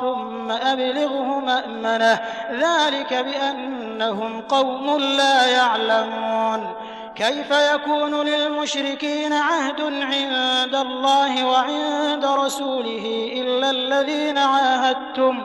ثم أبلغه مأمنة. ذلك بأنهم قوم لا يعلمون. كيف يكون للمشركين عهد عند الله وعند رسوله إلا الذين عاهدتم؟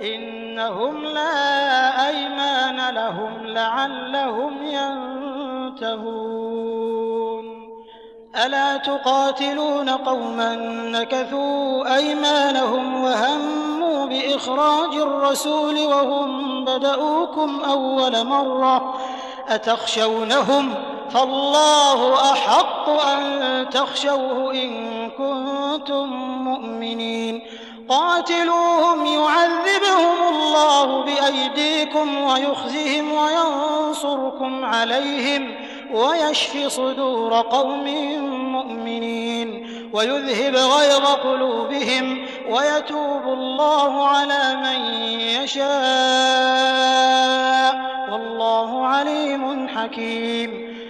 إنهم لا أيمان لهم لعلهم ينتهون. ألا تقاتلون قوما نكثوا أيمانهم وهموا بإخراج الرسول وهم بدؤوكم أول مرة أتخشونهم؟ فالله أحق أن تخشوه إن كنتم مؤمنين. قاتلوهم يعذبهم الله بأيديكم ويخزهم وينصركم عليهم ويشف صدور قوم مؤمنين ويذهب غيظ قلوبهم ويتوب الله على من يشاء. والله عليم حكيم.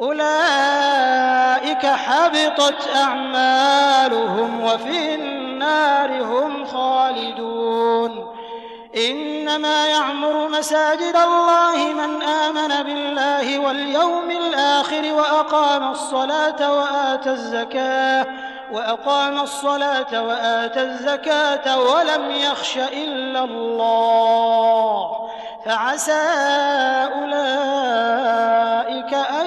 أولئك حبطت أعمالهم وفي النار هم خالدون. إنما يعمر مساجد الله من آمن بالله واليوم الآخر وأقام الصلاة وآتى الزكاة وأقام الصلاة وآتى الزكاة ولم يخش إلا الله. فعسى أولئك أن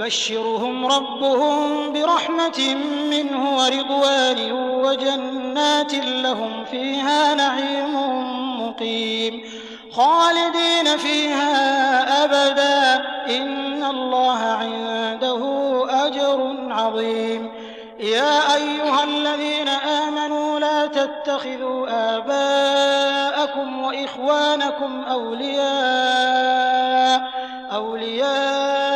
يبشرهم ربهم برحمة منه ورضوان وجنات لهم فيها نعيم مقيم. خالدين فيها أبدا. إن الله عنده أجر عظيم. يا أيها الذين آمنوا لا تتخذوا آباءكم وإخوانكم أولياء أولياء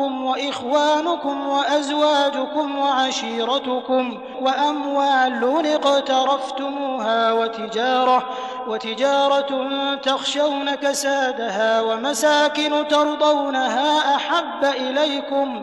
وإخوانكم وأزواجكم وعشيرتكم وأموال اقترفتموها وتجارة وتجارة تخشون كسادها ومساكن ترضونها أحب إليكم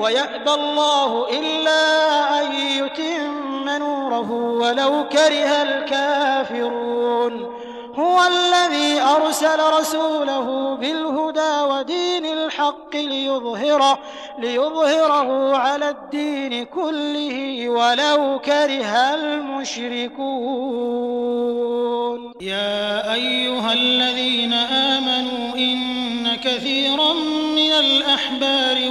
ويأبى الله إلا أن يتم نوره ولو كره الكافرون. هو الذي أرسل رسوله بالهدى ودين الحق ليظهره, ليظهره على الدين كله ولو كره المشركون. يا أيها الذين آمنوا إن كثيرا من الأحبار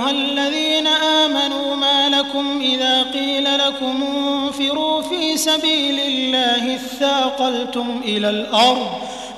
لكم إذا قيل لكم انفروا في سبيل الله اثاقلتم إلى الأرض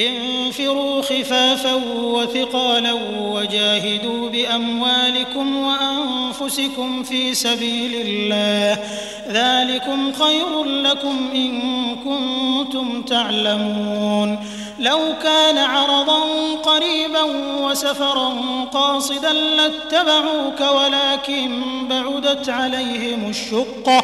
انفروا خفافا وثقالا وجاهدوا بأموالكم وأنفسكم في سبيل الله. ذلكم خير لكم إن كنتم تعلمون. لو كان عرضا قريبا وسفرا قاصدا لاتبعوك ولكن بعدت عليهم الشقة.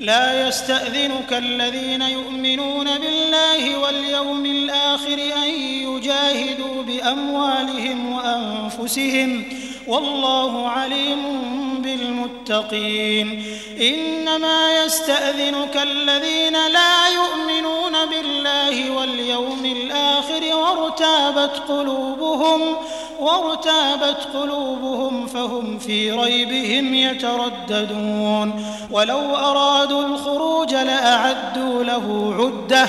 لا يستأذنك الذين يؤمنون بالله واليوم الآخر أن يجاهدوا بأموالهم وأنفسهم والله عليم بالمتقين. إنما يستأذنك الذين لا يؤمنون بالله واليوم الآخر وارتابت قلوبهم وارتابت قلوبهم فهم في ريبهم يترددون. ولو أرادوا الخروج لأعدوا له عدة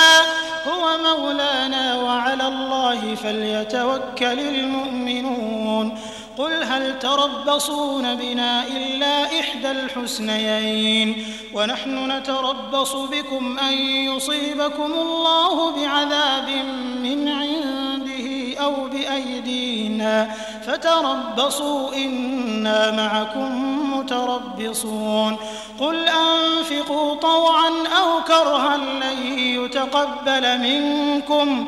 مولانا وعلى الله فليتوكل المؤمنون. قل هل تربصون بنا إلا إحدى الحسنيين؟ ونحن نتربص بكم أن يصيبكم الله بعذاب من عنده أو بأيدينا. فتربصوا إنا معكم متربصون قل أنفقوا طوعا أو كرها لن يتقبل منكم.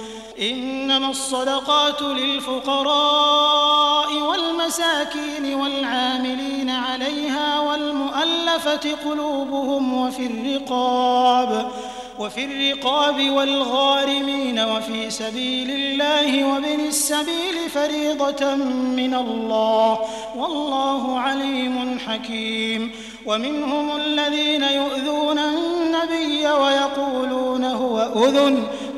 إنما الصدقات للفقراء والمساكين والعاملين عليها والمؤلفة قلوبهم وفي الرقاب وفي الرقاب والغارمين وفي سبيل الله وابن السبيل فريضة من الله والله عليم حكيم. ومنهم الذين يؤذون النبي ويقولون هو أذن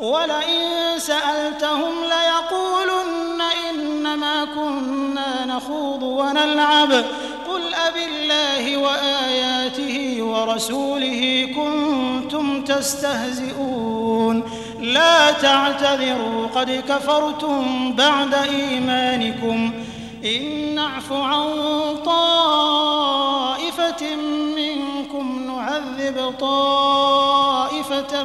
ولئن سألتهم ليقولن إنما كنا نخوض ونلعب. قل أبالله وآياته ورسوله كنتم تستهزئون. لا تعتذروا قد كفرتم بعد إيمانكم. إن نعف عن طائفة منكم نعذب طائفة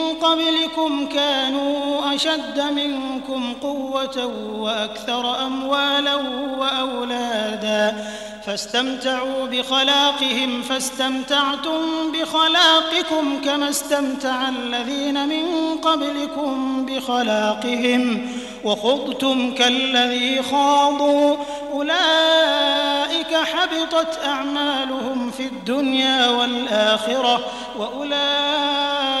قبلكم كانوا أشد منكم قوة وأكثر أموالا وأولادا. فاستمتعوا بخلاقهم فاستمتعتم بخلاقكم كما استمتع الذين من قبلكم بخلاقهم. وخضتم كالذي خاضوا. أولئك حبطت أعمالهم في الدنيا والآخرة وأولئك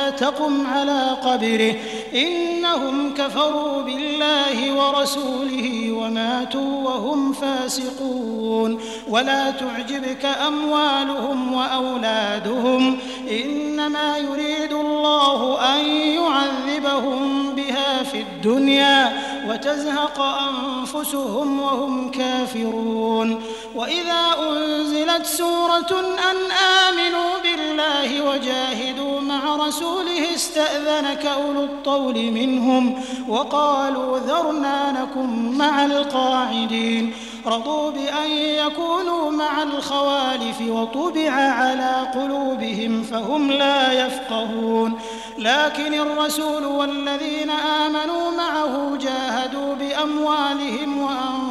تقم على قبره. إنهم كفروا بالله ورسوله وماتوا وهم فاسقون. ولا تعجبك أموالهم وأولادهم. إنما يريد الله أن يعذبهم بها في الدنيا وتزهق أنفسهم وهم كافرون. وإذا أنزلت سورة أن آمنوا بالله وجاهدوا مع رسوله استأذنك أولو الطول منهم وقالوا ذرنا نكن مع القاعدين. رضوا بأن يكونوا مع الخوالف وطبع على قلوبهم فهم لا يفقهون. لكن الرسول والذين آمنوا معه جاهدوا بأموالهم وأنفسهم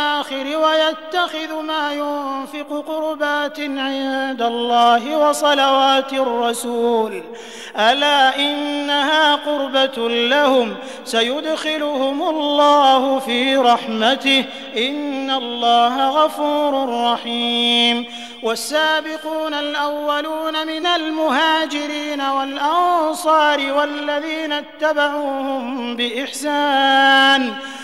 ويتخذ ما ينفق قربات عند الله وصلوات الرسول. ألا إنها قربة لهم؟ سيدخلهم الله في رحمته. إن الله غفور رحيم. والسابقون الأولون من المهاجرين والأنصار والذين اتبعوهم بإحسان.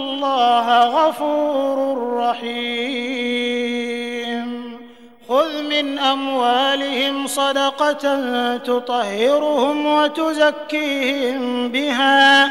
الله غفور رحيم. خذ من أموالهم صدقة تطهرهم وتزكيهم بها.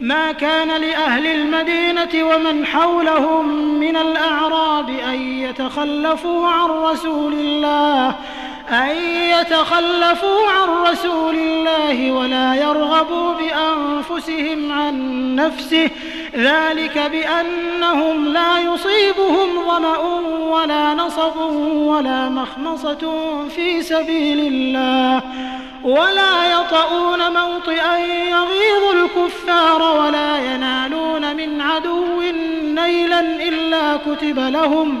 ما كان لأهل المدينة ومن حولهم من الأعراب أن يتخلفوا عن رسول الله. أن يتخلفوا عن رسول الله ولا يرغبوا بأنفسهم عن نفسه. ذلك بأنهم لا يصيبهم ظمأ ولا نصب ولا مخمصة في سبيل الله. ولا يطؤون موطئا يغيظ الكفار ولا ينالون من عدو نيلا إلا كتب لهم.